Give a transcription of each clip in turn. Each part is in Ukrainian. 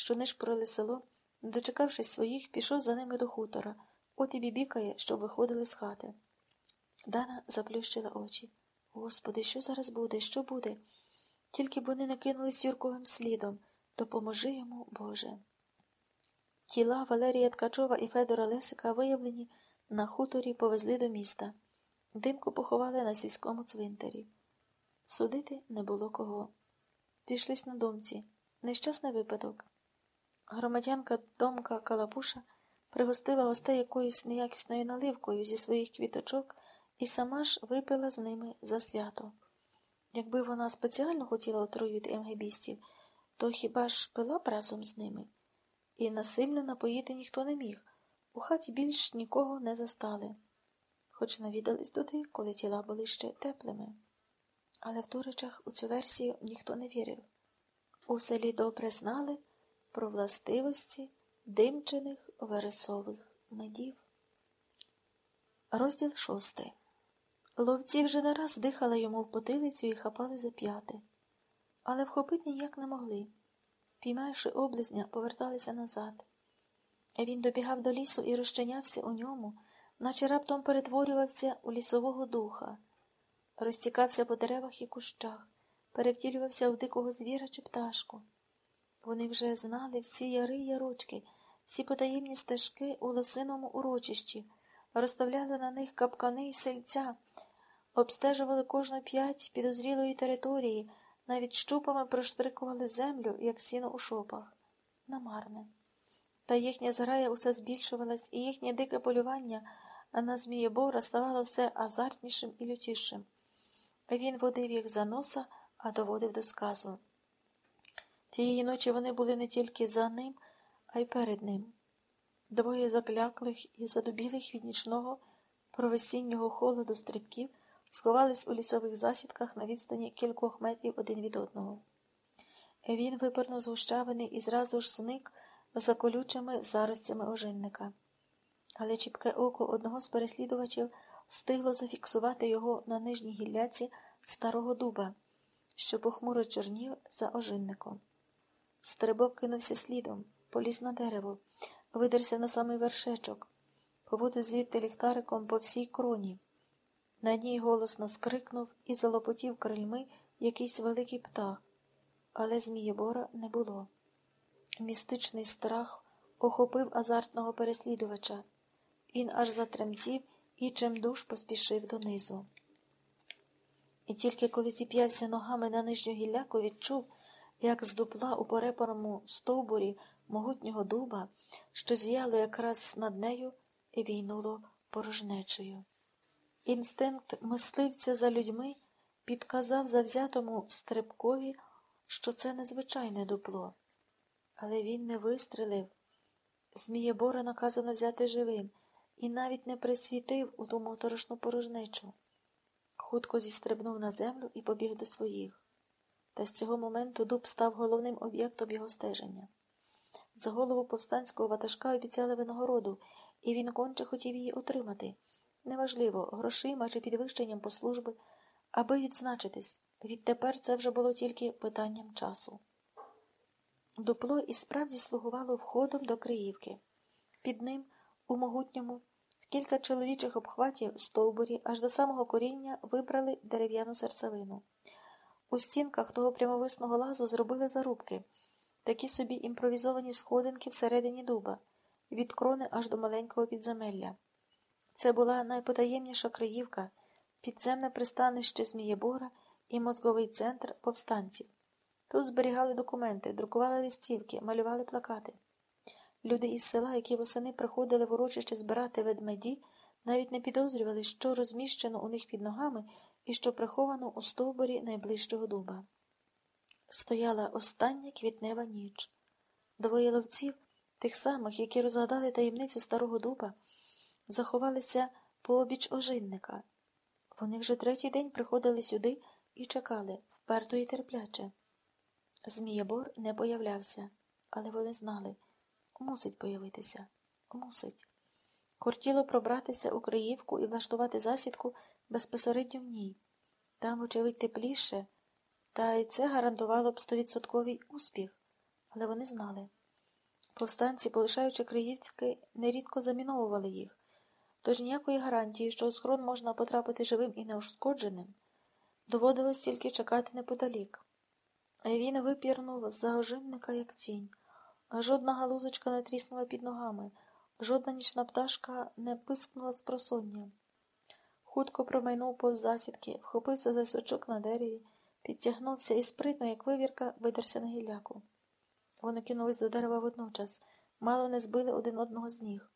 що нишпорили село, не дочекавшись своїх, пішов за ними до хутора, от і бібікає, щоб виходили з хати. Дана заплющила очі. Господи, що зараз буде? Що буде? Тільки б вони не кинулись Юрковим слідом. Допоможи йому, Боже. Тіла Валерія Ткачова і Федора Лесика виявлені на хуторі повезли до міста. Димку поховали на сільському цвинтарі. Судити не було кого. Зійшлись на думці. Нещасний випадок. Громадянка Домка Калапуша пригостила гостей якоюсь неякісною наливкою зі своїх квіточок і сама ж випила з ними за свято. Якби вона спеціально хотіла отруїти емгебістів, то хіба ж пила б разом з ними? І насильно напоїти ніхто не міг. У хаті більш нікого не застали, хоч навідались туди, коли тіла були ще теплими. Але в Туричах у цю версію ніхто не вірив. У селі добре знали про властивості димчених вересових медів. Розділ шостий. Ловці вже не раз дихали йому в потилицю і хапали за п'яти, але вхопити ніяк не могли. Піймавши облизня, поверталися назад. Він добігав до лісу і розчинявся у ньому, наче раптом перетворювався у лісового духа, розтікався по деревах і кущах, перевтілювався в дикого звіра чи пташку. Вони вже знали всі яри й ярочки, всі потаємні стежки у лосиному урочищі, розставляли на них капкани й сельця, обстежували кожну п'ять підозрілої території, навіть щупами проштрикували землю, як сіно у шопах. Намарне. Та їхня зграя усе збільшувалась, і їхнє дике полювання на Змієбора ставало все азартнішим і лютішим. Він водив їх за носа, а доводив до сказу. Тієї ночі вони були не тільки за ним, а й перед ним. Двоє закляклих і задубілих від нічного провесіннього холоду стрибків сховались у лісових засідках на відстані кількох метрів один від одного. Він випарнув з гущавини і зразу ж зник за колючими заростями ожинника. Але чіпке око одного з переслідувачів встигло зафіксувати його на нижній гілляці старого дуба, що похмуро чорнів за ожинником. Стрибок кинувся слідом, поліз на дерево, видерся на самий вершечок, поводив звідти ліхтариком по всій кроні. На ній голосно скрикнув і залопотів крильми якийсь великий птах, але Змієбора не було. Містичний страх охопив азартного переслідувача. Він аж затремтів і чимдуж поспішив донизу. І тільки коли зіп'явся ногами на нижню гілляку, відчув, як з дупла у порепаному стовбурі могутнього дуба, що з'яло якраз над нею, і війнуло порожнечею. Інстинкт мисливця за людьми підказав завзятому стрибкові, що це незвичайне дупло. Але він не вистрелив. Змієбора наказано взяти живим і навіть не присвітив у ту моторошну порожнечу. Хутко зістрибнув на землю і побіг до своїх. Та з цього моменту дуб став головним об'єктом його стеження. За голову повстанського ватажка обіцяли винагороду, і він конче хотів її отримати. Неважливо, грошима чи підвищенням по служби, аби відзначитись. Відтепер це вже було тільки питанням часу. Дупло і справді слугувало входом до Криївки. Під ним, у могутньому, кілька чоловічих обхватів стовбурі аж до самого коріння вибрали дерев'яну серцевину. У стінках того прямовисного лазу зробили зарубки, такі собі імпровізовані сходинки всередині дуба, від крони аж до маленького підземелля. Це була найпотаємніша Криївка, підземне пристанище Змієбора і мозговий центр повстанців. Тут зберігали документи, друкували листівки, малювали плакати. Люди із села, які восени приходили в урочище збирати ведмеді, навіть не підозрювали, що розміщено у них під ногами і що приховано у стовбурі найближчого дуба. Стояла остання квітнева ніч. Двоє ловців, тих самих, які розгадали таємницю старого дуба, заховалися пообіч ожинника. Вони вже третій день приходили сюди і чекали, вперто і терпляче. Змієбор не появлявся, але вони знали мусить появитися, мусить. Кортіло пробратися у Криївку і влаштувати засідку безпосередньо в ній. Там, очевидь, тепліше, та й це гарантувало б стовідсотковий успіх, але вони знали Повстанці, полишаючи Криївське, нерідко заміновували їх, тож ніякої гарантії, що у схрон можна потрапити живим і неушкодженим, доводилось тільки чекати неподалік. Він випірнув з загожинника, як тінь, жодна галузочка не тріснула під ногами, жодна нічна пташка не пискнула з просоння. Хутко промайнув повз засідки, вхопився за сучок на дереві, підтягнувся і спритно, як вивірка, видерся на гілляку. Вони кинулись до дерева водночас, мало не збили один одного з ніг.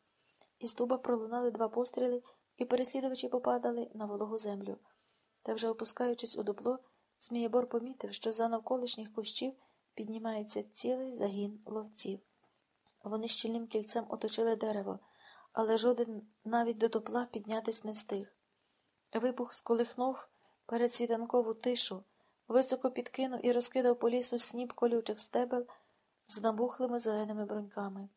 Із туба пролунали два постріли, і переслідувачі попадали на вологу землю. Та вже опускаючись у дупло, Змієбор помітив, що за навколишніх кущів піднімається цілий загін ловців. Вони щільним кільцем оточили дерево, але жоден навіть до дупла піднятись не встиг. Вибух сколихнув передсвітанкову тишу, високо підкинув і розкидав по лісу сніп колючих стебел з набухлими зеленими бруньками.